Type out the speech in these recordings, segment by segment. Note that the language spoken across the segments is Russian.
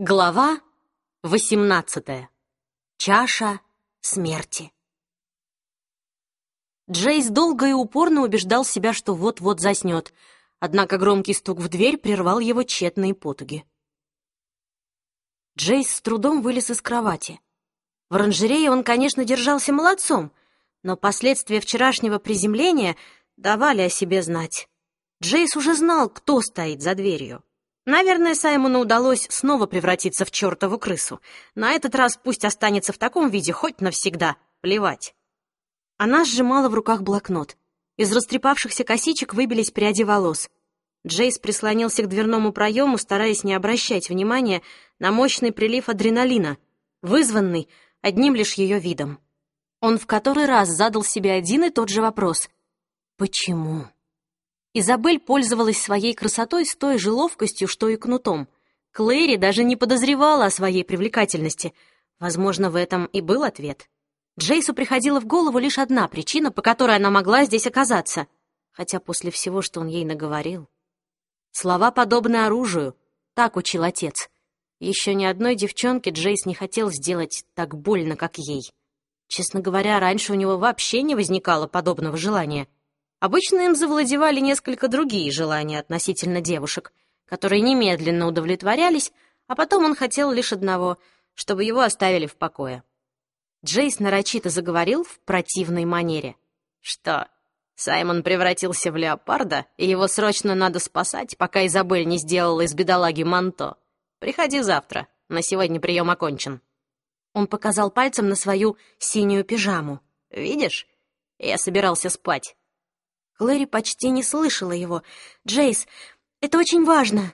Глава 18. Чаша смерти. Джейс долго и упорно убеждал себя, что вот-вот заснет, однако громкий стук в дверь прервал его тщетные потуги. Джейс с трудом вылез из кровати. В оранжерее он, конечно, держался молодцом, но последствия вчерашнего приземления давали о себе знать. Джейс уже знал, кто стоит за дверью. Наверное, Саймону удалось снова превратиться в чертову крысу. На этот раз пусть останется в таком виде хоть навсегда. Плевать. Она сжимала в руках блокнот. Из растрепавшихся косичек выбились пряди волос. Джейс прислонился к дверному проему, стараясь не обращать внимания на мощный прилив адреналина, вызванный одним лишь ее видом. Он в который раз задал себе один и тот же вопрос. «Почему?» Изабель пользовалась своей красотой с той же ловкостью, что и кнутом. Клэри даже не подозревала о своей привлекательности. Возможно, в этом и был ответ. Джейсу приходила в голову лишь одна причина, по которой она могла здесь оказаться. Хотя после всего, что он ей наговорил... Слова подобны оружию, так учил отец. Еще ни одной девчонке Джейс не хотел сделать так больно, как ей. Честно говоря, раньше у него вообще не возникало подобного желания — Обычно им завладевали несколько другие желания относительно девушек, которые немедленно удовлетворялись, а потом он хотел лишь одного, чтобы его оставили в покое. Джейс нарочито заговорил в противной манере. «Что, Саймон превратился в леопарда, и его срочно надо спасать, пока Изабель не сделала из бедолаги манто? Приходи завтра, на сегодня прием окончен». Он показал пальцем на свою синюю пижаму. «Видишь, я собирался спать». Клэри почти не слышала его. «Джейс, это очень важно!»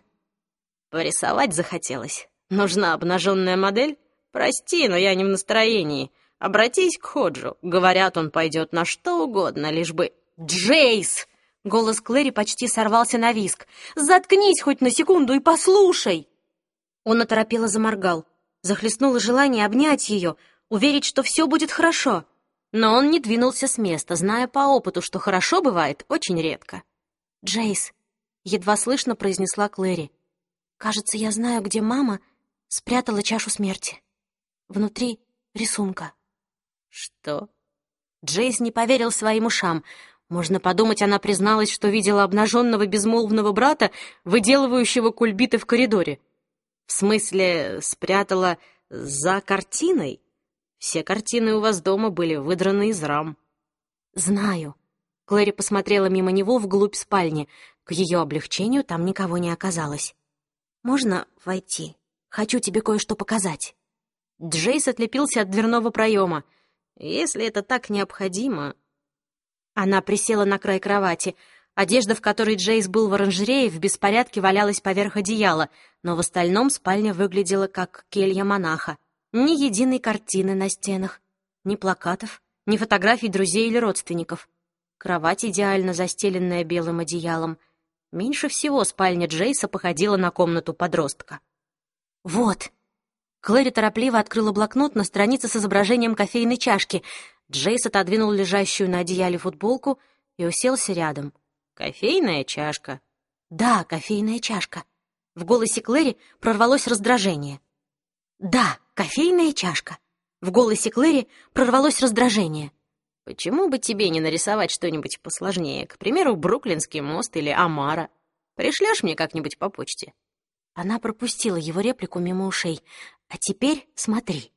Порисовать захотелось. Нужна обнаженная модель? Прости, но я не в настроении. Обратись к Ходжу. Говорят, он пойдет на что угодно, лишь бы... «Джейс!» Голос Клэри почти сорвался на виск. «Заткнись хоть на секунду и послушай!» Он оторопело заморгал. Захлестнуло желание обнять ее, уверить, что все будет хорошо. Но он не двинулся с места, зная по опыту, что хорошо бывает очень редко. «Джейс», — едва слышно произнесла Клэри, «кажется, я знаю, где мама спрятала чашу смерти. Внутри рисунка». «Что?» Джейс не поверил своим ушам. Можно подумать, она призналась, что видела обнаженного безмолвного брата, выделывающего кульбиты в коридоре. В смысле, спрятала за картиной? Все картины у вас дома были выдраны из рам». «Знаю». Клэри посмотрела мимо него вглубь спальни. К ее облегчению там никого не оказалось. «Можно войти? Хочу тебе кое-что показать». Джейс отлепился от дверного проема. «Если это так необходимо...» Она присела на край кровати. Одежда, в которой Джейс был в оранжерее, в беспорядке валялась поверх одеяла, но в остальном спальня выглядела как келья монаха. Ни единой картины на стенах, ни плакатов, ни фотографий друзей или родственников. Кровать, идеально застеленная белым одеялом. Меньше всего спальня Джейса походила на комнату подростка. «Вот!» Клэри торопливо открыла блокнот на странице с изображением кофейной чашки. Джейс отодвинул лежащую на одеяле футболку и уселся рядом. «Кофейная чашка?» «Да, кофейная чашка». В голосе Клэри прорвалось раздражение. «Да, кофейная чашка». В голосе Клэри прорвалось раздражение. «Почему бы тебе не нарисовать что-нибудь посложнее? К примеру, Бруклинский мост или Амара. Пришлешь мне как-нибудь по почте?» Она пропустила его реплику мимо ушей. «А теперь смотри».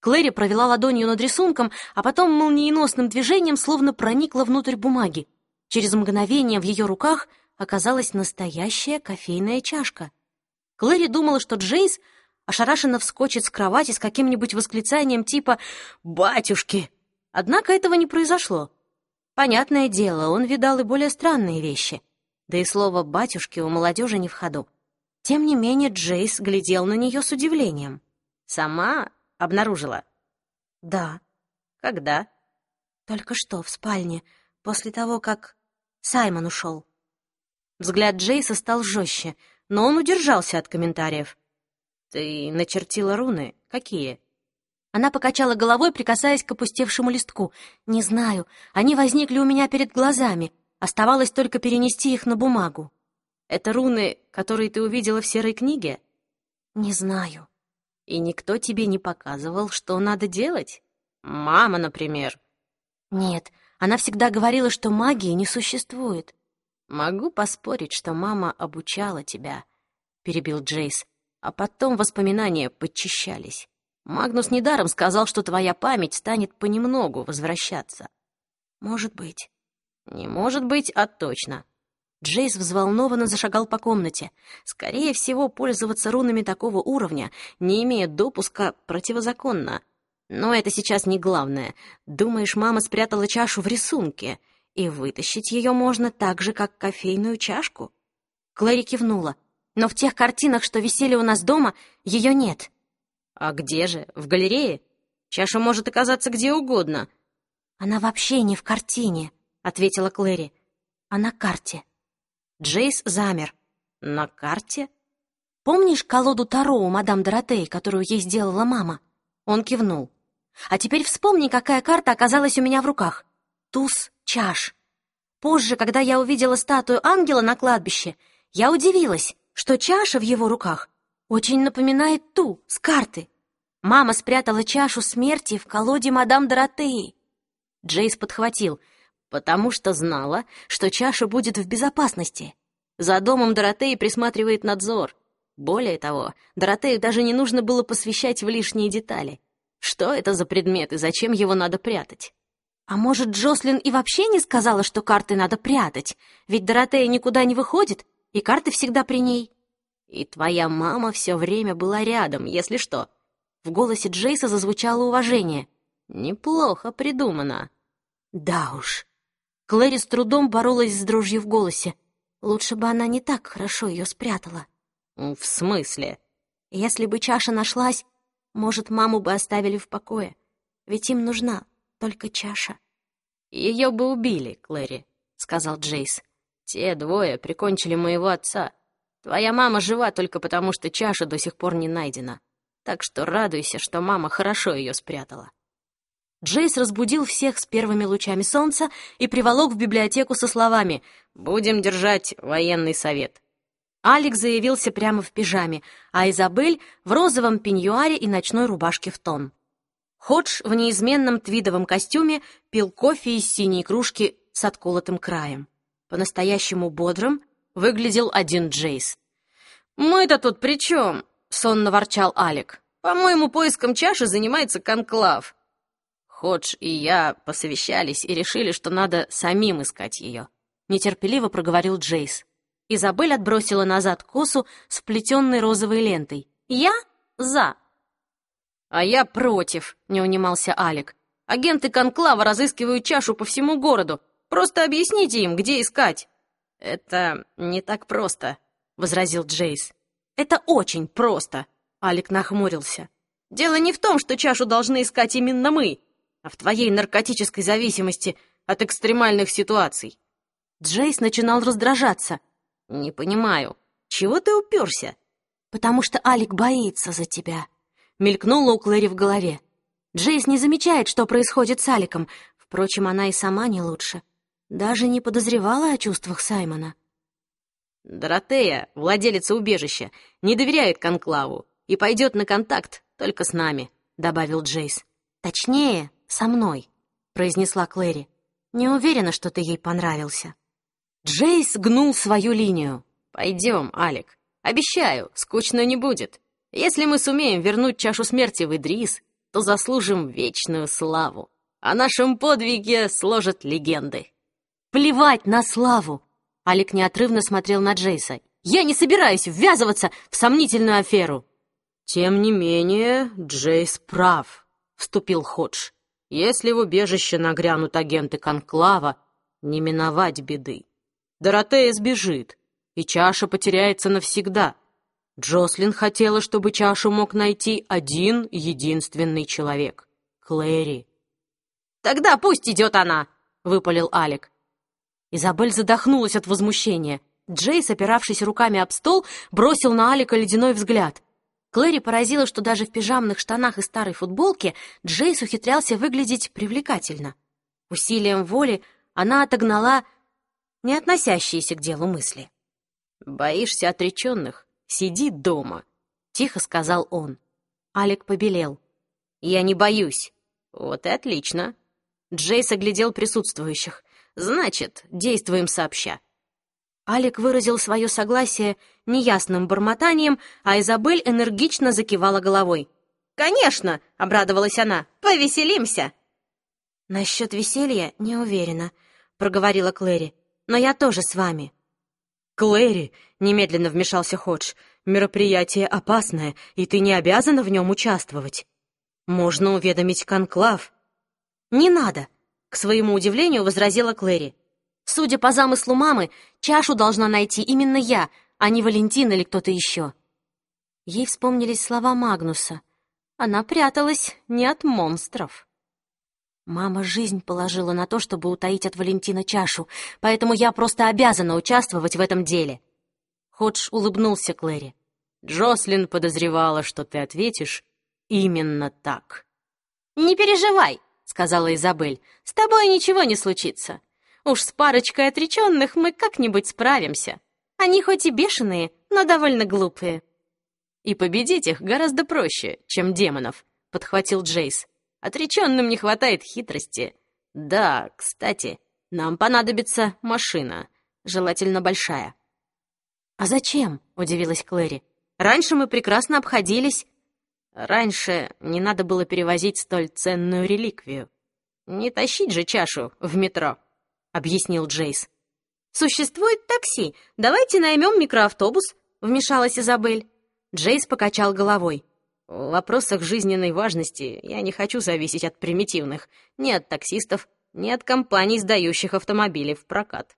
Клэри провела ладонью над рисунком, а потом молниеносным движением словно проникла внутрь бумаги. Через мгновение в ее руках оказалась настоящая кофейная чашка. Клэри думала, что Джейс ошарашенно вскочит с кровати с каким-нибудь восклицанием типа «Батюшки!». Однако этого не произошло. Понятное дело, он видал и более странные вещи. Да и слово «батюшки» у молодежи не в ходу. Тем не менее, Джейс глядел на нее с удивлением. «Сама обнаружила?» «Да». «Когда?» «Только что, в спальне, после того, как Саймон ушел». Взгляд Джейса стал жестче, но он удержался от комментариев. «Ты начертила руны? Какие?» Она покачала головой, прикасаясь к опустевшему листку. «Не знаю. Они возникли у меня перед глазами. Оставалось только перенести их на бумагу». «Это руны, которые ты увидела в серой книге?» Не знаю. И никто тебе не показывал, что надо делать? Мама, например. Нет, она всегда говорила, что магии не существует. Могу поспорить, что мама обучала тебя, перебил Джейс, а потом воспоминания подчищались. Магнус недаром сказал, что твоя память станет понемногу возвращаться. Может быть. Не может быть, а точно. Джейс взволнованно зашагал по комнате. Скорее всего, пользоваться рунами такого уровня, не имея допуска, противозаконно. Но это сейчас не главное. Думаешь, мама спрятала чашу в рисунке, и вытащить ее можно так же, как кофейную чашку? Клэри кивнула. Но в тех картинах, что висели у нас дома, ее нет. А где же? В галерее? Чаша может оказаться где угодно. Она вообще не в картине, ответила Клэри. А на карте. Джейс замер. «На карте?» «Помнишь колоду Таро у мадам Доротеи, которую ей сделала мама?» Он кивнул. «А теперь вспомни, какая карта оказалась у меня в руках. Туз чаш. Позже, когда я увидела статую ангела на кладбище, я удивилась, что чаша в его руках очень напоминает ту с карты. Мама спрятала чашу смерти в колоде мадам Доротеи». Джейс подхватил — потому что знала, что чаша будет в безопасности. За домом Доротеи присматривает надзор. Более того, Доротею даже не нужно было посвящать в лишние детали. Что это за предмет и зачем его надо прятать? А может, Джослин и вообще не сказала, что карты надо прятать? Ведь Доротея никуда не выходит, и карты всегда при ней. И твоя мама все время была рядом, если что. В голосе Джейса зазвучало уважение. Неплохо придумано. Да уж. Клэри с трудом боролась с дрожью в голосе. Лучше бы она не так хорошо ее спрятала. «В смысле?» «Если бы чаша нашлась, может, маму бы оставили в покое. Ведь им нужна только чаша». «Ее бы убили, Клэри», — сказал Джейс. «Те двое прикончили моего отца. Твоя мама жива только потому, что чаша до сих пор не найдена. Так что радуйся, что мама хорошо ее спрятала». Джейс разбудил всех с первыми лучами солнца и приволок в библиотеку со словами «Будем держать военный совет». Алекс заявился прямо в пижаме, а Изабель — в розовом пеньюаре и ночной рубашке в тон. Ходж в неизменном твидовом костюме пил кофе из синей кружки с отколотым краем. По-настоящему бодрым выглядел один Джейс. «Мы-то тут при чем?» — сонно ворчал Алек. «По-моему, поиском чаши занимается конклав». Ходж и я посовещались и решили, что надо самим искать ее. Нетерпеливо проговорил Джейс. Изабель отбросила назад косу с вплетенной розовой лентой. «Я за». «А я против», — не унимался Алик. «Агенты Конклава разыскивают чашу по всему городу. Просто объясните им, где искать». «Это не так просто», — возразил Джейс. «Это очень просто», — Алик нахмурился. «Дело не в том, что чашу должны искать именно мы а в твоей наркотической зависимости от экстремальных ситуаций. Джейс начинал раздражаться. «Не понимаю, чего ты уперся?» «Потому что Алик боится за тебя», — мелькнула у Клэри в голове. Джейс не замечает, что происходит с Аликом. Впрочем, она и сама не лучше. Даже не подозревала о чувствах Саймона. «Доротея, владелица убежища, не доверяет Конклаву и пойдет на контакт только с нами», — добавил Джейс. «Точнее, со мной», — произнесла Клэри. «Не уверена, что ты ей понравился». Джейс гнул свою линию. «Пойдем, Алик. Обещаю, скучно не будет. Если мы сумеем вернуть чашу смерти в Идрис, то заслужим вечную славу. О нашем подвиге сложат легенды». «Плевать на славу!» Алик неотрывно смотрел на Джейса. «Я не собираюсь ввязываться в сомнительную аферу!» «Тем не менее, Джейс прав», — вступил Ходж. Если в убежище нагрянут агенты Конклава, не миновать беды. Доротея сбежит, и чаша потеряется навсегда. Джослин хотела, чтобы чашу мог найти один единственный человек — Клэри. «Тогда пусть идет она!» — выпалил Алик. Изабель задохнулась от возмущения. Джейс, опиравшись руками об стол, бросил на Алика ледяной взгляд. Клэри поразило, что даже в пижамных штанах и старой футболке Джейс ухитрялся выглядеть привлекательно. Усилием воли она отогнала не относящиеся к делу мысли. «Боишься отреченных? Сиди дома». — тихо сказал он. Алик побелел. «Я не боюсь». «Вот и отлично». Джейс оглядел присутствующих. «Значит, действуем сообща». Алик выразил свое согласие неясным бормотанием, а Изабель энергично закивала головой. «Конечно!» — обрадовалась она. «Повеселимся!» «Насчет веселья не уверена», — проговорила Клэри. «Но я тоже с вами». «Клэри!» — немедленно вмешался Ходж. «Мероприятие опасное, и ты не обязана в нем участвовать. Можно уведомить конклав». «Не надо!» — к своему удивлению возразила Клэри. «Судя по замыслу мамы, чашу должна найти именно я, а не Валентин или кто-то еще». Ей вспомнились слова Магнуса. Она пряталась не от монстров. Мама жизнь положила на то, чтобы утаить от Валентина чашу, поэтому я просто обязана участвовать в этом деле. Ходж улыбнулся Клэри. Джослин подозревала, что ты ответишь именно так. «Не переживай», — сказала Изабель, — «с тобой ничего не случится. Уж с парочкой отреченных мы как-нибудь справимся. Они хоть и бешеные, но довольно глупые». «И победить их гораздо проще, чем демонов», — подхватил Джейс. Отреченным не хватает хитрости. Да, кстати, нам понадобится машина, желательно большая». «А зачем?» — удивилась Клэри. «Раньше мы прекрасно обходились». «Раньше не надо было перевозить столь ценную реликвию. Не тащить же чашу в метро», — объяснил Джейс. «Существует такси. Давайте наймем микроавтобус», — вмешалась Изабель. Джейс покачал головой. В вопросах жизненной важности я не хочу зависеть от примитивных, ни от таксистов, ни от компаний, сдающих автомобили в прокат.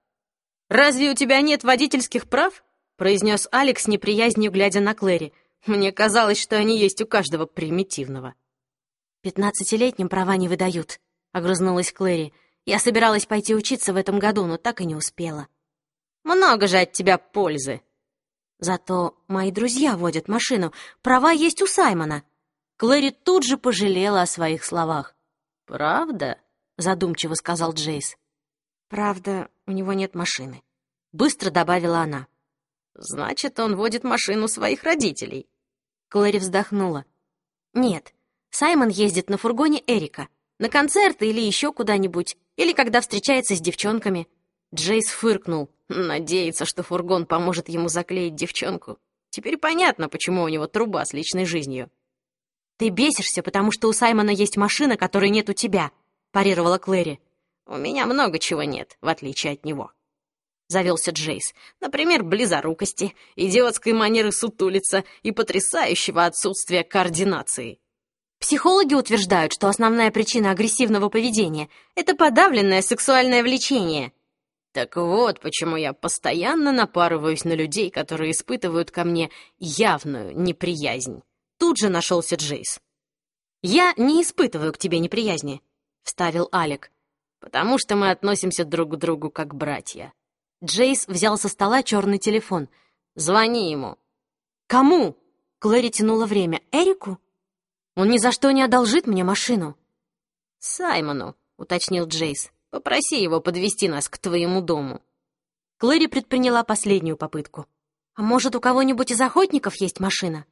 «Разве у тебя нет водительских прав?» — произнес Алекс, неприязнью глядя на Клэри. «Мне казалось, что они есть у каждого примитивного». «Пятнадцатилетним права не выдают», — огрызнулась Клэри. «Я собиралась пойти учиться в этом году, но так и не успела». «Много же от тебя пользы», Зато мои друзья водят машину. Права есть у Саймона. Клэри тут же пожалела о своих словах. «Правда?» — задумчиво сказал Джейс. «Правда, у него нет машины», — быстро добавила она. «Значит, он водит машину своих родителей». Клэри вздохнула. «Нет, Саймон ездит на фургоне Эрика. На концерты или еще куда-нибудь. Или когда встречается с девчонками». Джейс фыркнул. Надеется, что фургон поможет ему заклеить девчонку. Теперь понятно, почему у него труба с личной жизнью. «Ты бесишься, потому что у Саймона есть машина, которой нет у тебя», — парировала Клэри. «У меня много чего нет, в отличие от него», — завелся Джейс. «Например, близорукости, идиотской манеры сутулиться и потрясающего отсутствия координации». Психологи утверждают, что основная причина агрессивного поведения — это подавленное сексуальное влечение — так вот, почему я постоянно напарываюсь на людей, которые испытывают ко мне явную неприязнь. Тут же нашелся Джейс. «Я не испытываю к тебе неприязни», — вставил Алек. «Потому что мы относимся друг к другу как братья». Джейс взял со стола черный телефон. «Звони ему». «Кому?» — Клэри тянула время. «Эрику?» «Он ни за что не одолжит мне машину». «Саймону», — уточнил Джейс. Попроси его подвести нас к твоему дому». Клэри предприняла последнюю попытку. «А может, у кого-нибудь из охотников есть машина?»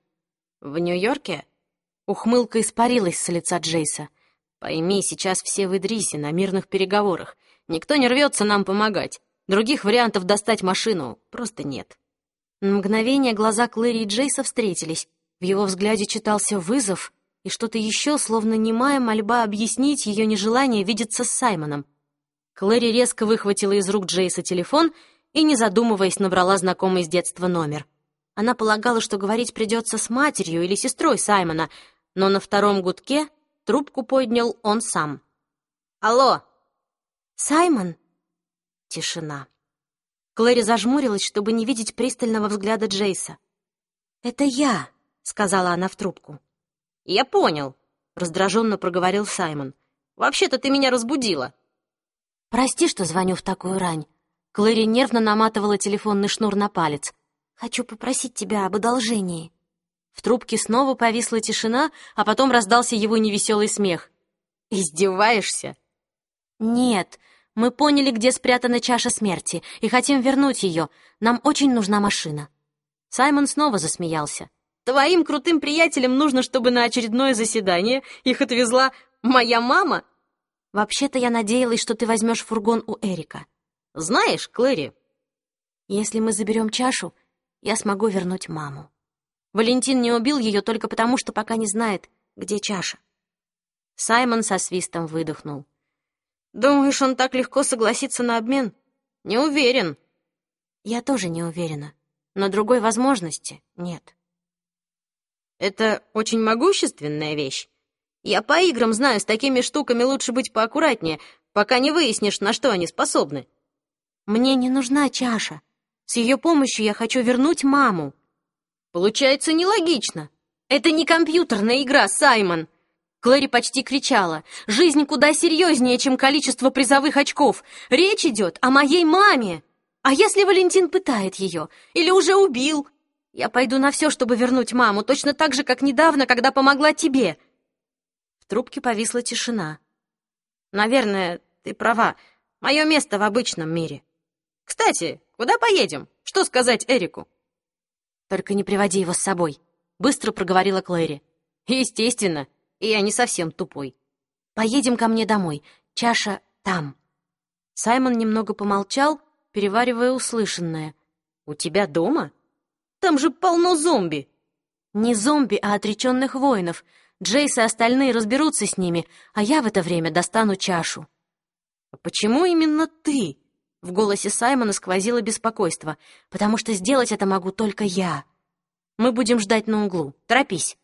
«В Нью-Йорке?» Ухмылка испарилась с лица Джейса. «Пойми, сейчас все в Идрисе на мирных переговорах. Никто не рвется нам помогать. Других вариантов достать машину просто нет». На мгновение глаза Клэри и Джейса встретились. В его взгляде читался вызов и что-то еще, словно немая мольба объяснить ее нежелание видеться с Саймоном. Клэри резко выхватила из рук Джейса телефон и, не задумываясь, набрала знакомый с детства номер. Она полагала, что говорить придется с матерью или сестрой Саймона, но на втором гудке трубку поднял он сам. «Алло!» «Саймон?» Тишина. Клэри зажмурилась, чтобы не видеть пристального взгляда Джейса. «Это я», — сказала она в трубку. «Я понял», — раздраженно проговорил Саймон. «Вообще-то ты меня разбудила». «Прости, что звоню в такую рань». Клэри нервно наматывала телефонный шнур на палец. «Хочу попросить тебя об одолжении». В трубке снова повисла тишина, а потом раздался его невеселый смех. «Издеваешься?» «Нет, мы поняли, где спрятана чаша смерти, и хотим вернуть ее. Нам очень нужна машина». Саймон снова засмеялся. Твоим крутым приятелям нужно, чтобы на очередное заседание их отвезла моя мама? Вообще-то я надеялась, что ты возьмешь фургон у Эрика. Знаешь, Клэри, если мы заберем чашу, я смогу вернуть маму. Валентин не убил ее только потому, что пока не знает, где чаша. Саймон со свистом выдохнул. «Думаешь, он так легко согласится на обмен?» «Не уверен». «Я тоже не уверена, но другой возможности нет». «Это очень могущественная вещь. Я по играм знаю, с такими штуками лучше быть поаккуратнее, пока не выяснишь, на что они способны». «Мне не нужна чаша. С ее помощью я хочу вернуть маму». «Получается нелогично. Это не компьютерная игра, Саймон!» Клэри почти кричала. «Жизнь куда серьезнее, чем количество призовых очков. Речь идет о моей маме. А если Валентин пытает ее? Или уже убил? Я пойду на все, чтобы вернуть маму, точно так же, как недавно, когда помогла тебе». В трубке повисла тишина. «Наверное, ты права. Мое место в обычном мире. Кстати, куда поедем? Что сказать Эрику?» «Только не приводи его с собой», — быстро проговорила Клэри. «Естественно, я не совсем тупой. Поедем ко мне домой. Чаша там». Саймон немного помолчал, переваривая услышанное. «У тебя дома? Там же полно зомби!» «Не зомби, а отреченных воинов. Джейс и остальные разберутся с ними, а я в это время достану чашу». «А почему именно ты?» В голосе Саймона сквозило беспокойство, потому что сделать это могу только я. Мы будем ждать на углу. Торопись.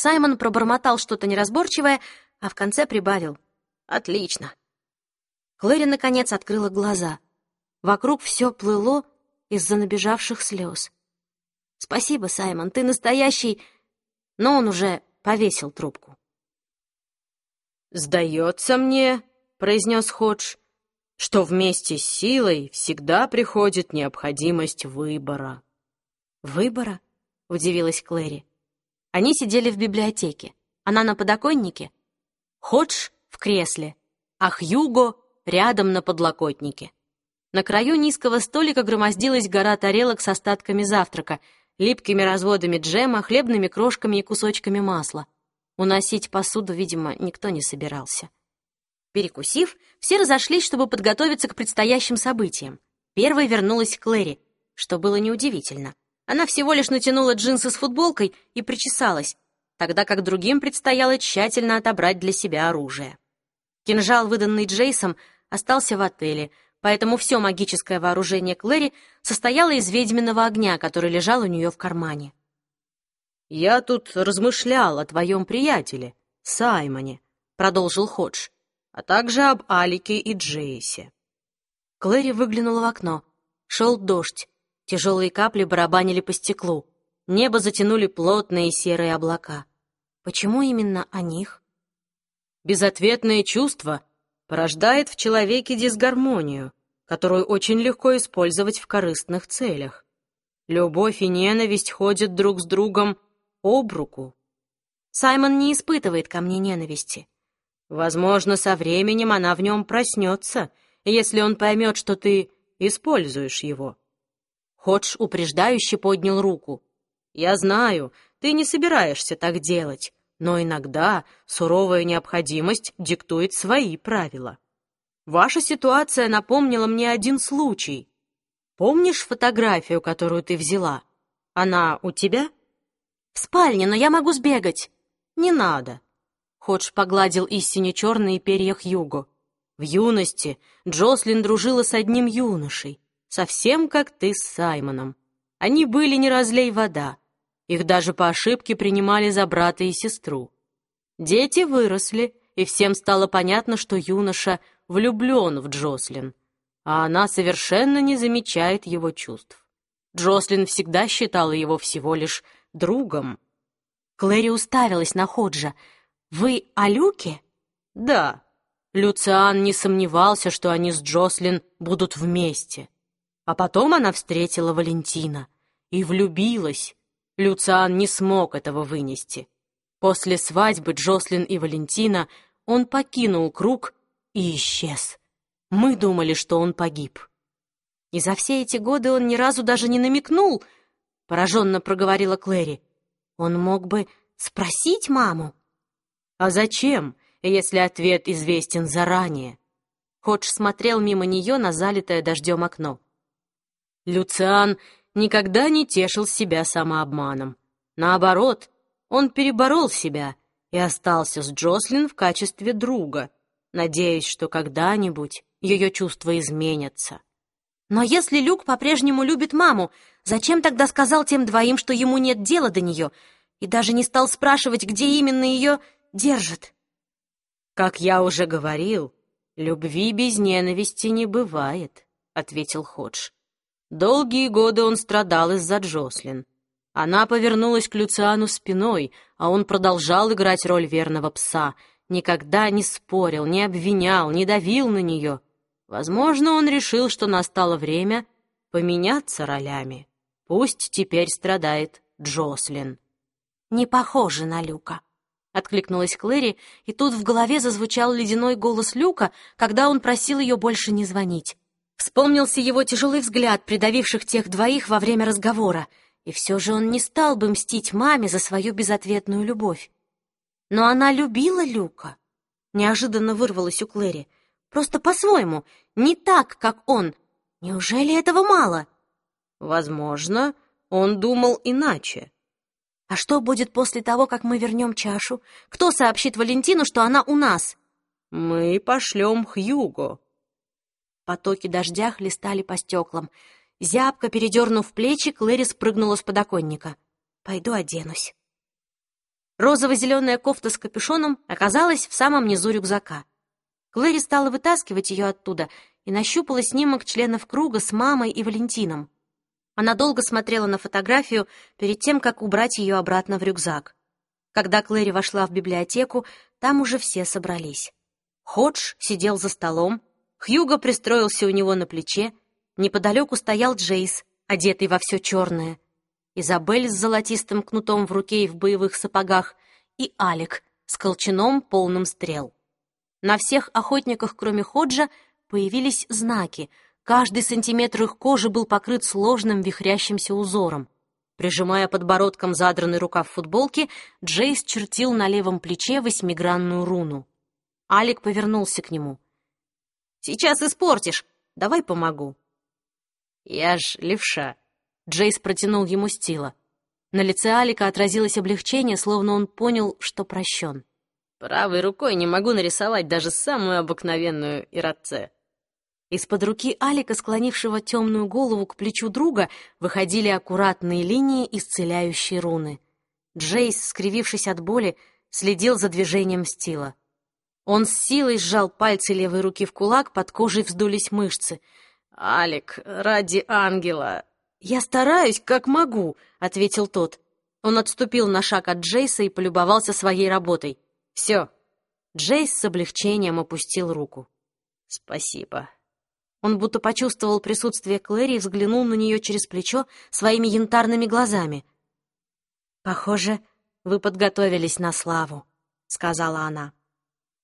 Саймон пробормотал что-то неразборчивое, а в конце прибавил. Отлично. Клэри, наконец, открыла глаза. Вокруг все плыло из-за набежавших слез. «Спасибо, Саймон, ты настоящий...» Но он уже повесил трубку. «Сдается мне», — произнес Ходж, что вместе с силой всегда приходит необходимость выбора. «Выбора?» — удивилась Клэри. Они сидели в библиотеке. Она на подоконнике, Ходж в кресле, а Хьюго рядом на подлокотнике. На краю низкого столика громоздилась гора тарелок с остатками завтрака, липкими разводами джема, хлебными крошками и кусочками масла. Уносить посуду, видимо, никто не собирался. Перекусив, все разошлись, чтобы подготовиться к предстоящим событиям. Первой вернулась Клэри, что было неудивительно. Она всего лишь натянула джинсы с футболкой и причесалась, тогда как другим предстояло тщательно отобрать для себя оружие. Кинжал, выданный Джейсом, остался в отеле, поэтому все магическое вооружение Клэри состояло из ведьминого огня, который лежал у нее в кармане. «Я тут размышлял о твоем приятеле, Саймоне», — продолжил Ходж а также об Алике и Джейсе. Клэри выглянула в окно. Шел дождь. Тяжелые капли барабанили по стеклу. Небо затянули плотные серые облака. Почему именно о них? Безответное чувство порождает в человеке дисгармонию, которую очень легко использовать в корыстных целях. Любовь и ненависть ходят друг с другом об руку. Саймон не испытывает ко мне ненависти. Возможно, со временем она в нем проснется, если он поймет, что ты используешь его. Ходж упреждающе поднял руку. «Я знаю, ты не собираешься так делать, но иногда суровая необходимость диктует свои правила. Ваша ситуация напомнила мне один случай. Помнишь фотографию, которую ты взяла? Она у тебя?» «В спальне, но я могу сбегать». «Не надо. Ходж погладил истине черные перья Хьюго. В юности Джослин дружила с одним юношей, совсем как ты с Саймоном. Они были не разлей вода. Их даже по ошибке принимали за брата и сестру. Дети выросли, и всем стало понятно, что юноша влюблен в Джослин, а она совершенно не замечает его чувств. Джослин всегда считала его всего лишь другом. Клэри уставилась на Ходжа — «Вы о Люке?» «Да». Люциан не сомневался, что они с Джослин будут вместе. А потом она встретила Валентина и влюбилась. Люциан не смог этого вынести. После свадьбы Джослин и Валентина он покинул круг и исчез. Мы думали, что он погиб. И за все эти годы он ни разу даже не намекнул, пораженно проговорила Клэри. Он мог бы спросить маму. А зачем, если ответ известен заранее? Ходж смотрел мимо нее на залитое дождем окно. Люциан никогда не тешил себя самообманом. Наоборот, он переборол себя и остался с Джослин в качестве друга, надеясь, что когда-нибудь ее чувства изменятся. Но если Люк по-прежнему любит маму, зачем тогда сказал тем двоим, что ему нет дела до нее, и даже не стал спрашивать, где именно ее держат? «Как я уже говорил, любви без ненависти не бывает», — ответил Ходж. Долгие годы он страдал из-за Джослин. Она повернулась к Люциану спиной, а он продолжал играть роль верного пса, никогда не спорил, не обвинял, не давил на нее. Возможно, он решил, что настало время поменяться ролями. Пусть теперь страдает Джослин. «Не похоже на Люка», — откликнулась Клэри, и тут в голове зазвучал ледяной голос Люка, когда он просил ее больше не звонить. Вспомнился его тяжелый взгляд, придавивших тех двоих во время разговора, и все же он не стал бы мстить маме за свою безответную любовь. Но она любила Люка. Неожиданно вырвалась у Клэри. Просто по-своему, не так, как он. Неужели этого мало? Возможно, он думал иначе. А что будет после того, как мы вернем чашу? Кто сообщит Валентину, что она у нас? Мы пошлем Хьюго. Потоки дождя хлестали по стеклам. Зябко передернув плечи, Клэри спрыгнула с подоконника. «Пойду оденусь». Розово-зеленая кофта с капюшоном оказалась в самом низу рюкзака. Клэри стала вытаскивать ее оттуда и нащупала снимок членов круга с мамой и Валентином. Она долго смотрела на фотографию перед тем, как убрать ее обратно в рюкзак. Когда Клэри вошла в библиотеку, там уже все собрались. Ходж сидел за столом, Хьюго пристроился у него на плече, неподалеку стоял Джейс, одетый во все черное, Изабель с золотистым кнутом в руке и в боевых сапогах, и Алик с колчаном, полным стрел. На всех охотниках, кроме Ходжа, появились знаки. Каждый сантиметр их кожи был покрыт сложным вихрящимся узором. Прижимая подбородком задранный рукав футболки, Джейс чертил на левом плече восьмигранную руну. Алик повернулся к нему — Сейчас испортишь. Давай помогу». «Я ж левша». Джейс протянул ему стила. На лице Алика отразилось облегчение, словно он понял, что прощен. «Правой рукой не могу нарисовать даже самую обыкновенную иротце». Из-под руки Алика, склонившего темную голову к плечу друга, выходили аккуратные линии исцеляющей руны. Джейс, скривившись от боли, следил за движением стила. Он с силой сжал пальцы левой руки в кулак, под кожей вздулись мышцы. «Алик, ради ангела!» «Я стараюсь, как могу», — ответил тот. Он отступил на шаг от Джейса и полюбовался своей работой. «Все». Джейс с облегчением опустил руку. «Спасибо». Он будто почувствовал присутствие Клэри и взглянул на нее через плечо своими янтарными глазами. «Похоже, вы подготовились на славу», — сказала она.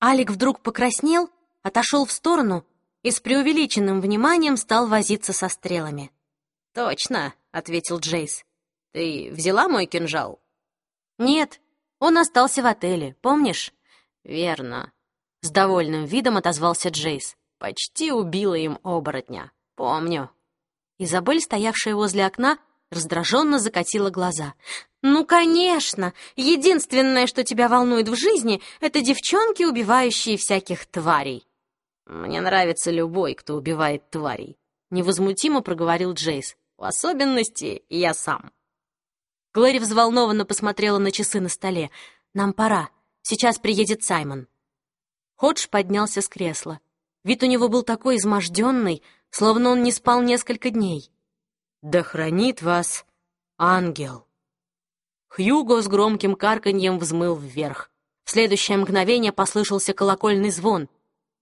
Алик вдруг покраснел, отошел в сторону и с преувеличенным вниманием стал возиться со стрелами. «Точно», — ответил Джейс. «Ты взяла мой кинжал?» «Нет, он остался в отеле, помнишь?» «Верно», — с довольным видом отозвался Джейс. «Почти убила им оборотня. Помню». Изабель, стоявшая возле окна, раздраженно закатила глаза. «Ну, конечно! Единственное, что тебя волнует в жизни, это девчонки, убивающие всяких тварей». «Мне нравится любой, кто убивает тварей», — невозмутимо проговорил Джейс. «В особенности я сам». Глэри взволнованно посмотрела на часы на столе. «Нам пора. Сейчас приедет Саймон». Ходж поднялся с кресла. Вид у него был такой изможденный, словно он не спал несколько дней. «Да хранит вас ангел!» Хьюго с громким карканьем взмыл вверх. В следующее мгновение послышался колокольный звон.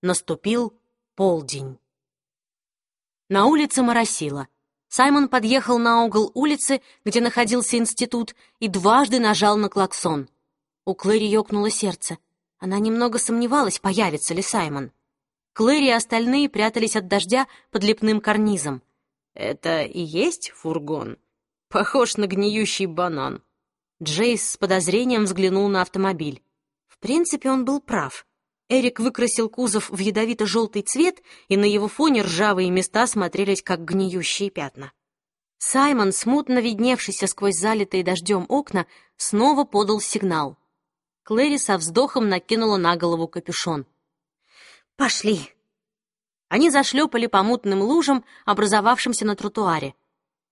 Наступил полдень. На улице моросило. Саймон подъехал на угол улицы, где находился институт, и дважды нажал на клаксон. У Клэри ёкнуло сердце. Она немного сомневалась, появится ли Саймон. Клэри и остальные прятались от дождя под лепным карнизом. «Это и есть фургон? Похож на гниющий банан». Джейс с подозрением взглянул на автомобиль. В принципе, он был прав. Эрик выкрасил кузов в ядовито-желтый цвет, и на его фоне ржавые места смотрелись, как гниющие пятна. Саймон, смутно видневшийся сквозь залитые дождем окна, снова подал сигнал. Клэри со вздохом накинула на голову капюшон. «Пошли!» Они зашлепали по мутным лужам, образовавшимся на тротуаре.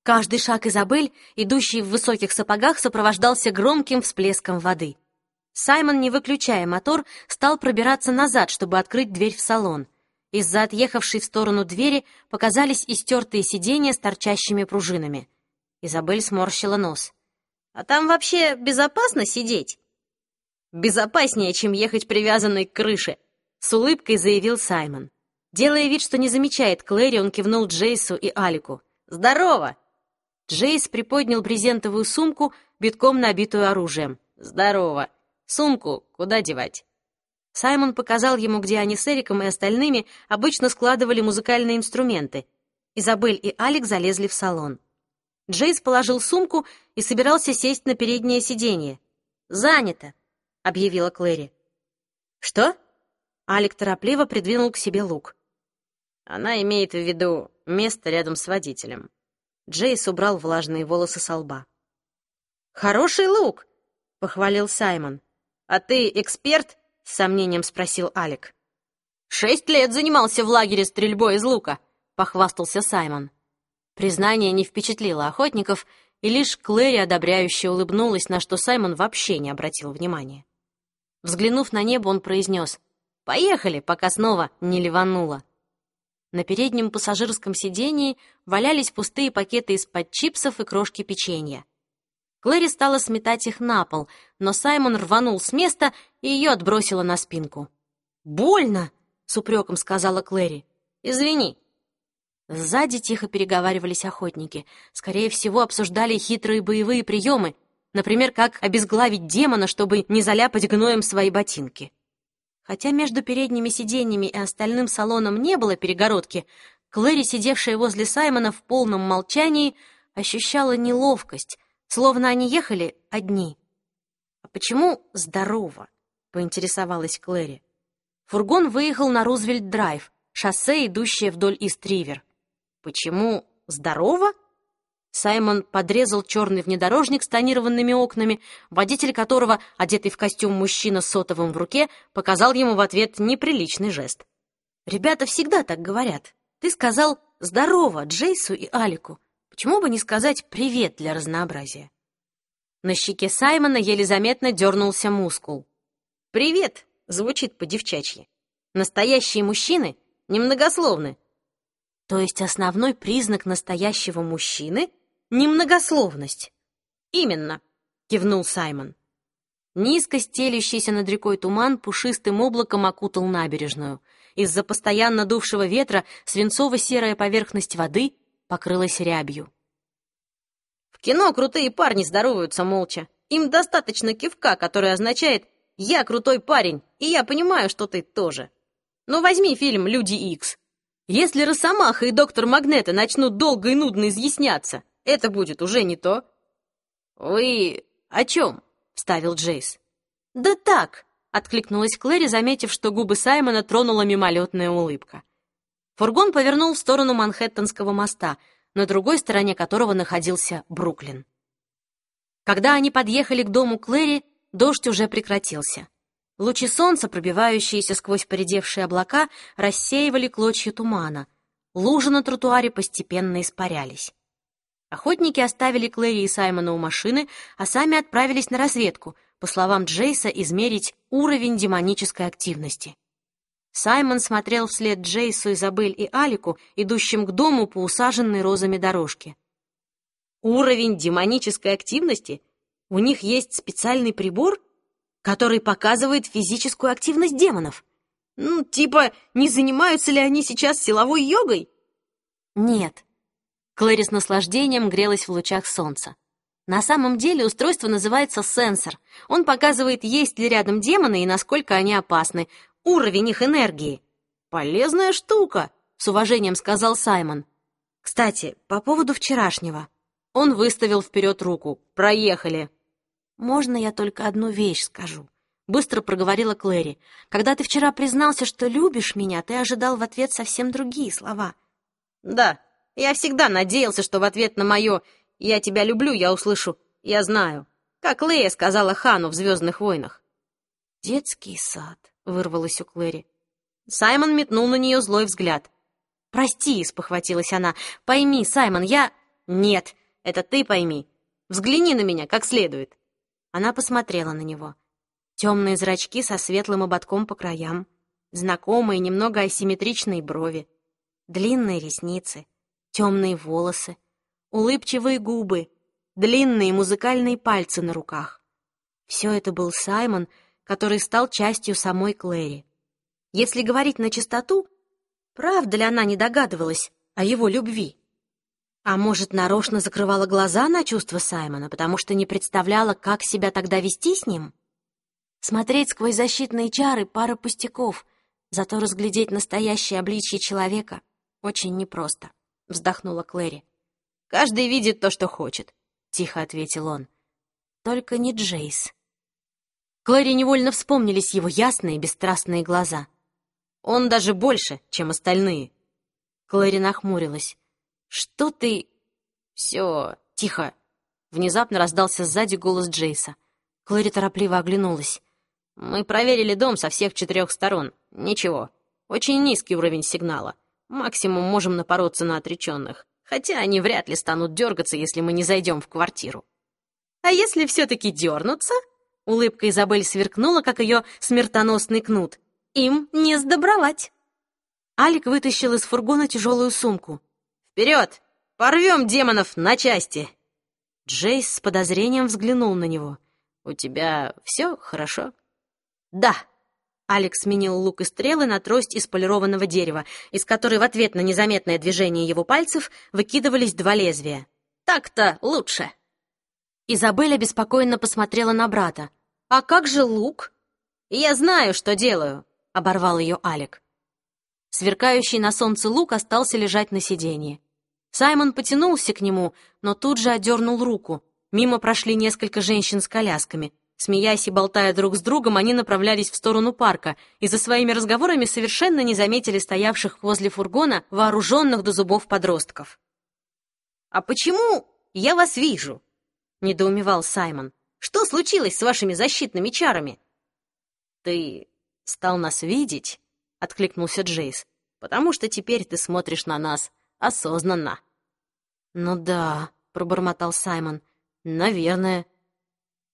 Каждый шаг Изабель, идущий в высоких сапогах, сопровождался громким всплеском воды. Саймон, не выключая мотор, стал пробираться назад, чтобы открыть дверь в салон. Из-за отъехавшей в сторону двери показались истертые сиденья с торчащими пружинами. Изабель сморщила нос. «А там вообще безопасно сидеть?» «Безопаснее, чем ехать привязанной к крыше», — с улыбкой заявил Саймон. Делая вид, что не замечает Клэри, он кивнул Джейсу и Алику. «Здорово!» Джейс приподнял брезентовую сумку, битком набитую оружием. «Здорово! Сумку куда девать?» Саймон показал ему, где они с Эриком и остальными обычно складывали музыкальные инструменты. Изабель и Алик залезли в салон. Джейс положил сумку и собирался сесть на переднее сиденье. «Занято», — объявила Клэри. «Что?» Алик торопливо придвинул к себе лук. Она имеет в виду место рядом с водителем. Джейс убрал влажные волосы со лба. «Хороший лук!» — похвалил Саймон. «А ты эксперт?» — с сомнением спросил Алик. «Шесть лет занимался в лагере стрельбой из лука», — похвастался Саймон. Признание не впечатлило охотников, и лишь Клэри одобряюще улыбнулась, на что Саймон вообще не обратил внимания. Взглянув на небо, он произнес «Поехали, пока снова не ливануло». На переднем пассажирском сидении валялись пустые пакеты из-под чипсов и крошки печенья. Клэри стала сметать их на пол, но Саймон рванул с места и ее отбросило на спинку. «Больно!» — с упреком сказала Клэри. «Извини». Сзади тихо переговаривались охотники. Скорее всего, обсуждали хитрые боевые приемы, например, как обезглавить демона, чтобы не заляпать гноем свои ботинки. Хотя между передними сиденьями и остальным салоном не было перегородки, Клэри, сидевшая возле Саймона в полном молчании, ощущала неловкость, словно они ехали одни. «А почему здорово?» — поинтересовалась Клэри. Фургон выехал на Рузвельт-драйв, шоссе, идущее вдоль Ист-Ривер. «Почему здорово?» Саймон подрезал черный внедорожник с тонированными окнами, водитель которого, одетый в костюм мужчина с сотовым в руке, показал ему в ответ неприличный жест. «Ребята всегда так говорят. Ты сказал «здорово» Джейсу и Алику. Почему бы не сказать «привет» для разнообразия?» На щеке Саймона еле заметно дернулся мускул. «Привет» звучит по-девчачьи. Настоящие мужчины немногословны. То есть основной признак настоящего мужчины — Немногословность. Именно, кивнул Саймон. Низко стелющийся над рекой туман пушистым облаком окутал набережную. Из-за постоянно дувшего ветра свинцово-серая поверхность воды покрылась рябью. В кино крутые парни здороваются молча. Им достаточно кивка, который означает «Я крутой парень, и я понимаю, что ты тоже». Но возьми фильм «Люди Икс». Если Росомаха и доктор Магнета начнут долго и нудно изъясняться, это будет уже не то». «Вы о чем?» — вставил Джейс. «Да так», — откликнулась Клэри, заметив, что губы Саймона тронула мимолетная улыбка. Фургон повернул в сторону Манхэттенского моста, на другой стороне которого находился Бруклин. Когда они подъехали к дому Клэри, дождь уже прекратился. Лучи солнца, пробивающиеся сквозь поредевшие облака, рассеивали клочья тумана. Лужи на тротуаре постепенно испарялись. Охотники оставили Клэри и Саймона у машины, а сами отправились на разведку, по словам Джейса, измерить уровень демонической активности. Саймон смотрел вслед Джейсу, Изабель и Алику, идущим к дому по усаженной розами дорожке. Уровень демонической активности? У них есть специальный прибор, который показывает физическую активность демонов. Ну, типа, не занимаются ли они сейчас силовой йогой? Нет, Клэри с наслаждением грелась в лучах солнца. На самом деле устройство называется сенсор. Он показывает, есть ли рядом демоны и насколько они опасны, уровень их энергии. «Полезная штука», — с уважением сказал Саймон. «Кстати, по поводу вчерашнего». Он выставил вперед руку. «Проехали». можно я только одну вещь скажу?» Быстро проговорила Клэри. «Когда ты вчера признался, что любишь меня, ты ожидал в ответ совсем другие слова». «Да, я всегда надеялся, что в ответ на мое «я тебя люблю» я услышу «я знаю», как Лея сказала Хану в «Звездных войнах». «Детский сад», — вырвалось у Клэри. Саймон метнул на нее злой взгляд. «Прости», — спохватилась она. «Пойми, Саймон, я...» «Нет, это ты пойми. Взгляни на меня как следует». Она посмотрела на него. Темные зрачки со светлым ободком по краям, знакомые, немного асимметричные брови, длинные ресницы, темные волосы, улыбчивые губы, длинные музыкальные пальцы на руках. Все это был Саймон, который стал частью самой Клэри. Если говорить на чистоту, правда ли она не догадывалась о его любви? А может, нарочно закрывала глаза на чувства Саймона, потому что не представляла, как себя тогда вести с ним? Смотреть сквозь защитные чары — пара пустяков, зато разглядеть настоящее обличье человека очень непросто, — вздохнула Клэри. «Каждый видит то, что хочет», — тихо ответил он. «Только не Джейс». Клэри невольно вспомнились его ясные, бесстрастные глаза. «Он даже больше, чем остальные». Клэри нахмурилась. «Что ты...» «Все, тихо!» Внезапно раздался сзади голос Джейса. Клэри торопливо оглянулась. «Мы проверили дом со всех четырех сторон. Ничего. Очень низкий уровень сигнала. Максимум можем напороться на отреченных. Хотя они вряд ли станут дергаться, если мы не зайдем в квартиру». «А если все-таки дернутся?» Улыбка Изабель сверкнула, как ее смертоносный кнут. «Им не сдобровать!» Алик вытащил из фургона тяжелую сумку. Вперед! Порвем демонов на части!» Джейс с подозрением взглянул на него. «У тебя все хорошо?» «Да!» Алекс сменил лук и стрелы на трость из полированного дерева, из которой в ответ на незаметное движение его пальцев выкидывались два лезвия. «Так-то лучше!» Изабелла беспокойно посмотрела на брата. «А как же лук?» «Я знаю, что делаю», — оборвал ее Алик. Сверкающий на солнце лук остался лежать на сиденье. Саймон потянулся к нему, но тут же отдернул руку. Мимо прошли несколько женщин с колясками. Смеясь и болтая друг с другом, они направлялись в сторону парка и за своими разговорами совершенно не заметили стоявших возле фургона вооруженных до зубов подростков. «А почему я вас вижу?» — недоумевал Саймон. «Что случилось с вашими защитными чарами?» «Ты стал нас видеть?» — откликнулся Джейс. «Потому что теперь ты смотришь на нас осознанно». «Ну да», — пробормотал Саймон. «Наверное».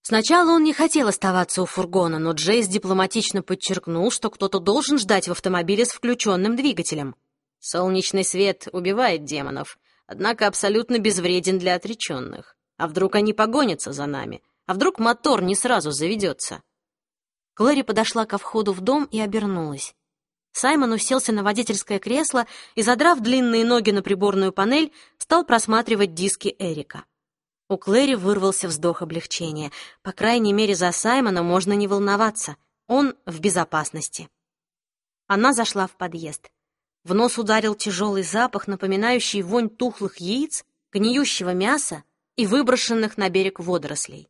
Сначала он не хотел оставаться у фургона, но Джейс дипломатично подчеркнул, что кто-то должен ждать в автомобиле с включенным двигателем. «Солнечный свет убивает демонов, однако абсолютно безвреден для отреченных. А вдруг они погонятся за нами? А вдруг мотор не сразу заведется?» Клэри подошла ко входу в дом и обернулась. Саймон уселся на водительское кресло и, задрав длинные ноги на приборную панель, стал просматривать диски Эрика. У Клэри вырвался вздох облегчения. По крайней мере, за Саймона можно не волноваться. Он в безопасности. Она зашла в подъезд. В нос ударил тяжелый запах, напоминающий вонь тухлых яиц, гниющего мяса и выброшенных на берег водорослей.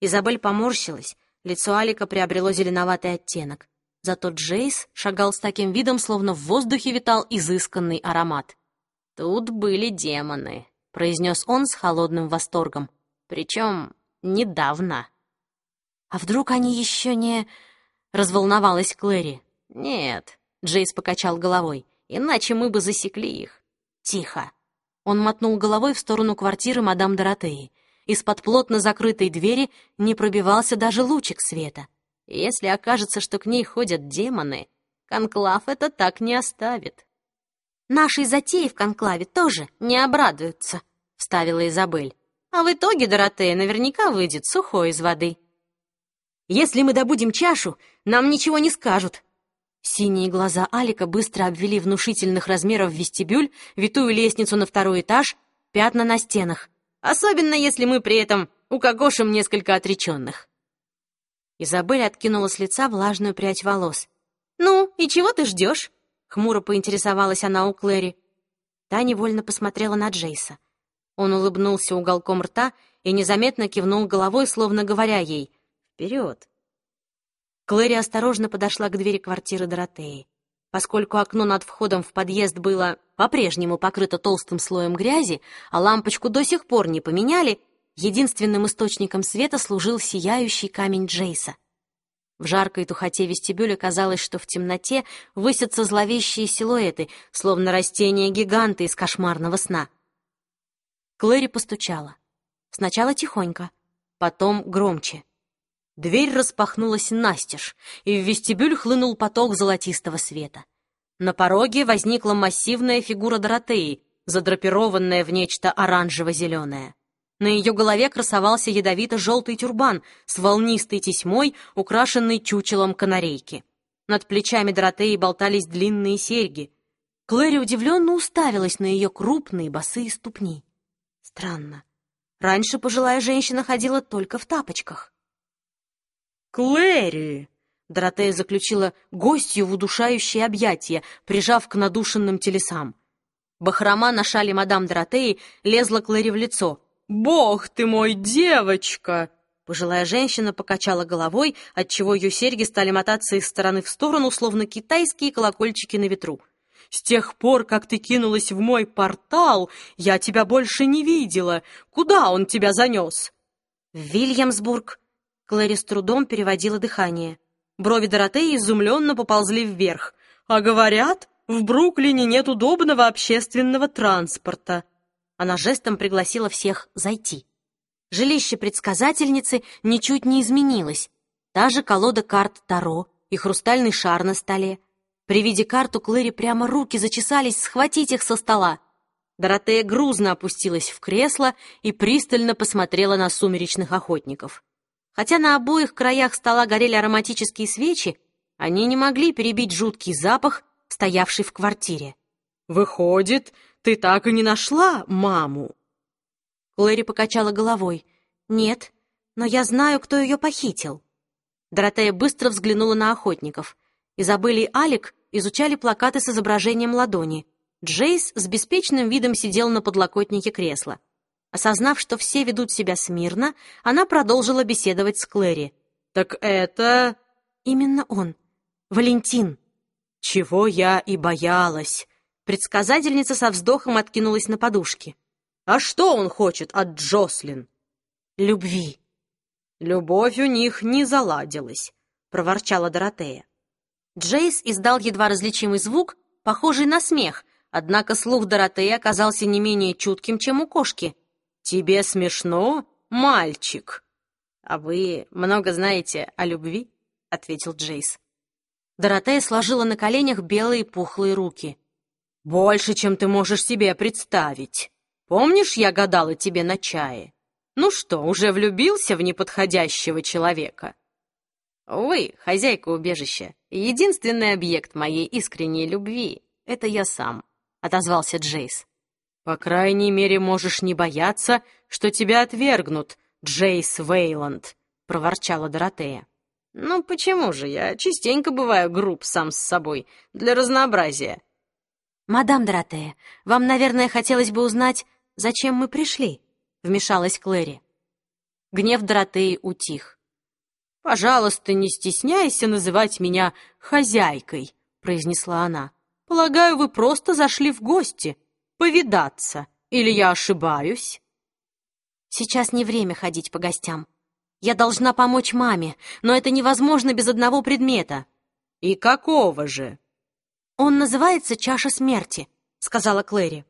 Изабель поморщилась, лицо Алика приобрело зеленоватый оттенок. Зато Джейс шагал с таким видом, словно в воздухе витал изысканный аромат. «Тут были демоны», — произнес он с холодным восторгом. «Причем недавно». «А вдруг они еще не...» — разволновалась Клэри. «Нет», — Джейс покачал головой, «иначе мы бы засекли их». «Тихо». Он мотнул головой в сторону квартиры мадам Доротеи. Из-под плотно закрытой двери не пробивался даже лучик света. Если окажется, что к ней ходят демоны, конклав это так не оставит. «Нашей затеи в конклаве тоже не обрадуются», — вставила Изабель. «А в итоге Доротея наверняка выйдет сухой из воды». «Если мы добудем чашу, нам ничего не скажут». Синие глаза Алика быстро обвели внушительных размеров вестибюль, витую лестницу на второй этаж, пятна на стенах. Особенно, если мы при этом укокошим несколько отреченных. Изабель откинула с лица влажную прядь волос. «Ну, и чего ты ждешь?» — хмуро поинтересовалась она у Клэри. Та невольно посмотрела на Джейса. Он улыбнулся уголком рта и незаметно кивнул головой, словно говоря ей «Вперед!». Клэри осторожно подошла к двери квартиры Доротеи. Поскольку окно над входом в подъезд было по-прежнему покрыто толстым слоем грязи, а лампочку до сих пор не поменяли, единственным источником света служил сияющий камень Джейса. В жаркой тухоте вестибюля казалось, что в темноте высятся зловещие силуэты, словно растения-гиганты из кошмарного сна. Клэри постучала. Сначала тихонько, потом громче. Дверь распахнулась настежь, и в вестибюль хлынул поток золотистого света. На пороге возникла массивная фигура Доротеи, задрапированная в нечто оранжево-зеленое. На ее голове красовался ядовито-желтый тюрбан с волнистой тесьмой, украшенный чучелом канарейки. Над плечами Доротеи болтались длинные серьги. Клэри удивленно уставилась на ее крупные босые ступни. Странно. Раньше пожилая женщина ходила только в тапочках. «Клэри!» Доротея заключила гостью в удушающее объятие, прижав к надушенным телесам. Бахрома на шале мадам Доротеи лезла Клэри в лицо. «Бог ты мой, девочка!» Пожилая женщина покачала головой, отчего ее серьги стали мотаться из стороны в сторону, словно китайские колокольчики на ветру. «С тех пор, как ты кинулась в мой портал, я тебя больше не видела. Куда он тебя занес?» «В Вильямсбург». Клэри с трудом переводила дыхание. Брови Доротеи изумленно поползли вверх. «А говорят, в Бруклине нет удобного общественного транспорта. Она жестом пригласила всех зайти. Жилище предсказательницы ничуть не изменилось. Та же колода карт Таро и хрустальный шар на столе. При виде карт у Клэри прямо руки зачесались схватить их со стола. Доротея грузно опустилась в кресло и пристально посмотрела на сумеречных охотников. Хотя на обоих краях стола горели ароматические свечи, они не могли перебить жуткий запах, стоявший в квартире. «Выходит, ты так и не нашла маму?» Клэри покачала головой. «Нет, но я знаю, кто ее похитил». Доротея быстро взглянула на охотников. Изабель и Алик изучали плакаты с изображением ладони. Джейс с беспечным видом сидел на подлокотнике кресла. Осознав, что все ведут себя смирно, она продолжила беседовать с Клэри. «Так это...» «Именно он. Валентин». «Чего я и боялась. Предсказательница со вздохом откинулась на подушки. «А что он хочет от Джослин?» «Любви». «Любовь у них не заладилась», — проворчала Доротея. Джейс издал едва различимый звук, похожий на смех, однако слух Доротеи оказался не менее чутким, чем у кошки. «Тебе смешно, мальчик?» «А вы много знаете о любви?» — ответил Джейс. Доротея сложила на коленях белые пухлые руки. «Больше, чем ты можешь себе представить. Помнишь, я гадала тебе на чае? Ну что, уже влюбился в неподходящего человека?» «Увы, хозяйка убежища, единственный объект моей искренней любви — это я сам», — отозвался Джейс. «По крайней мере, можешь не бояться, что тебя отвергнут, Джейс Вейланд», — проворчала Доротея. «Ну почему же? Я частенько бываю груб сам с собой, для разнообразия», «Мадам Доротея, вам, наверное, хотелось бы узнать, зачем мы пришли?» — вмешалась Клэри. Гнев Доротеи утих. «Пожалуйста, не стесняйся называть меня хозяйкой», — произнесла она. «Полагаю, вы просто зашли в гости, повидаться. Или я ошибаюсь?» «Сейчас не время ходить по гостям. Я должна помочь маме, но это невозможно без одного предмета». «И какого же?» «Он называется «Чаша смерти», — сказала Клэри.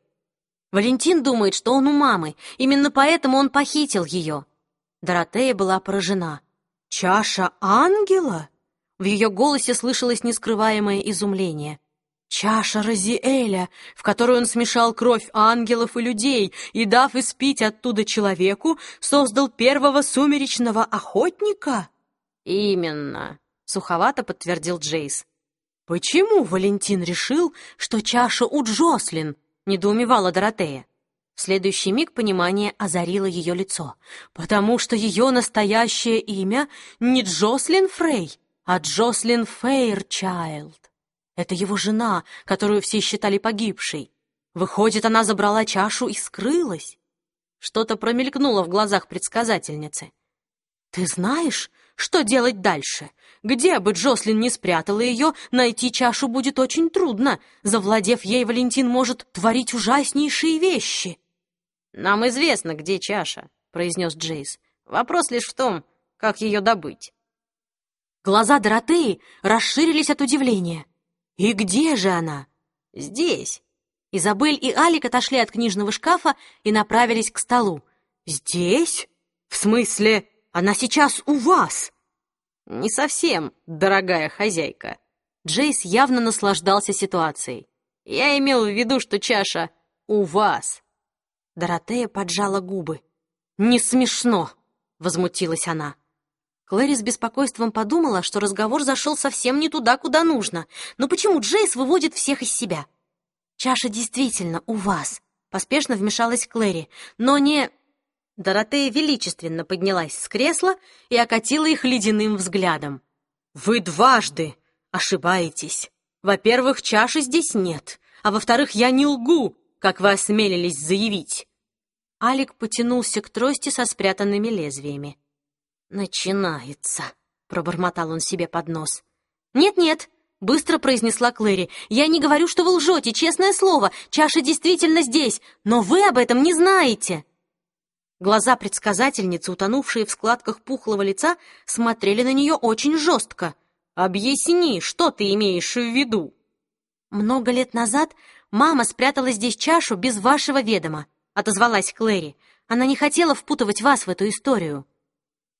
Валентин думает, что он у мамы, именно поэтому он похитил ее. Доротея была поражена. «Чаша ангела?» В ее голосе слышалось нескрываемое изумление. «Чаша Розиэля, в которую он смешал кровь ангелов и людей и, дав испить оттуда человеку, создал первого сумеречного охотника?» «Именно», — суховато подтвердил Джейс. «Почему Валентин решил, что чаша у Джослин?» — недоумевала Доротея. В следующий миг понимание озарило ее лицо. «Потому что ее настоящее имя не Джослин Фрей, а Джослин Фейрчайлд. Это его жена, которую все считали погибшей. Выходит, она забрала чашу и скрылась. Что-то промелькнуло в глазах предсказательницы. «Ты знаешь, что делать дальше? Где бы Джослин не спрятала ее, найти чашу будет очень трудно. Завладев ей, Валентин может творить ужаснейшие вещи». «Нам известно, где чаша», — произнес Джейс. «Вопрос лишь в том, как ее добыть». Глаза Доротеи расширились от удивления. «И где же она?» «Здесь». Изабель и Алик отошли от книжного шкафа и направились к столу. «Здесь? В смысле, она сейчас у вас?» «Не совсем, дорогая хозяйка». Джейс явно наслаждался ситуацией. «Я имел в виду, что чаша у вас». Доротея поджала губы. «Не смешно!» — возмутилась она. Клэри с беспокойством подумала, что разговор зашел совсем не туда, куда нужно. Но почему Джейс выводит всех из себя? «Чаша действительно у вас», — поспешно вмешалась Клэри, «но не...» Доротея величественно поднялась с кресла и окатила их ледяным взглядом. «Вы дважды ошибаетесь. Во-первых, чаши здесь нет, а во-вторых, я не лгу, как вы осмелились заявить». Алик потянулся к трости со спрятанными лезвиями. «Начинается», — пробормотал он себе под нос. «Нет-нет», — быстро произнесла Клэри, «я не говорю, что вы лжете, честное слово, чаша действительно здесь, но вы об этом не знаете». Глаза предсказательницы, утонувшие в складках пухлого лица, смотрели на нее очень жестко. «Объясни, что ты имеешь в виду?» «Много лет назад мама спрятала здесь чашу без вашего ведома», — отозвалась Клэри. «Она не хотела впутывать вас в эту историю».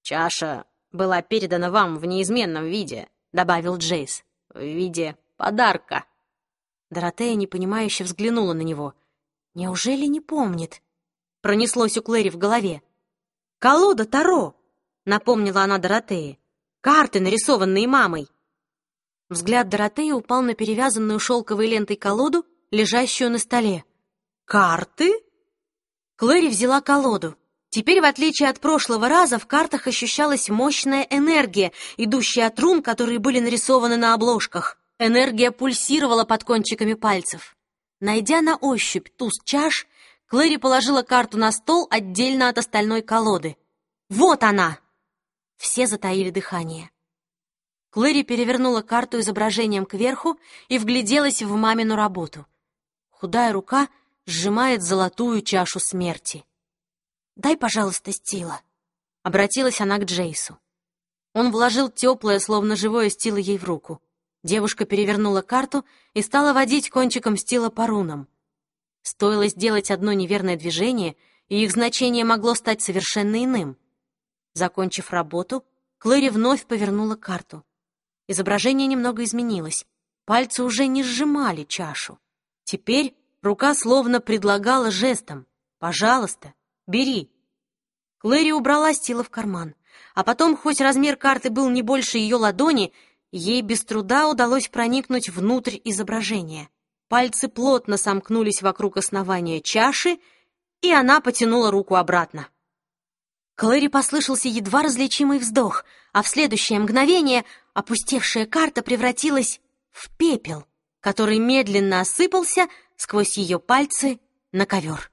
«Чаша была передана вам в неизменном виде», — добавил Джейс. «В виде подарка». Доротея непонимающе взглянула на него. «Неужели не помнит?» Пронеслось у Клэри в голове. «Колода Таро!» — напомнила она Доротее. «Карты, нарисованные мамой!» Взгляд Доротеи упал на перевязанную шелковой лентой колоду, лежащую на столе. «Карты?» Клэри взяла колоду. Теперь, в отличие от прошлого раза, в картах ощущалась мощная энергия, идущая от рун, которые были нарисованы на обложках. Энергия пульсировала под кончиками пальцев. Найдя на ощупь туз чаш, Клэри положила карту на стол отдельно от остальной колоды. «Вот она!» Все затаили дыхание. Клэри перевернула карту изображением кверху и вгляделась в мамину работу. Худая рука сжимает золотую чашу смерти. «Дай, пожалуйста, стила», — обратилась она к Джейсу. Он вложил теплое, словно живое стило ей в руку. Девушка перевернула карту и стала водить кончиком стила по рунам. Стоило сделать одно неверное движение, и их значение могло стать совершенно иным. Закончив работу, Клэри вновь повернула карту. Изображение немного изменилось. Пальцы уже не сжимали чашу. Теперь рука словно предлагала жестом «Пожалуйста, Бери». Клэри убрала стила в карман, а потом, хоть размер карты был не больше ее ладони, ей без труда удалось проникнуть внутрь изображения. Пальцы плотно сомкнулись вокруг основания чаши, и она потянула руку обратно. Клэри послышался едва различимый вздох, а в следующее мгновение опустевшая карта превратилась в пепел, который медленно осыпался сквозь ее пальцы на ковер.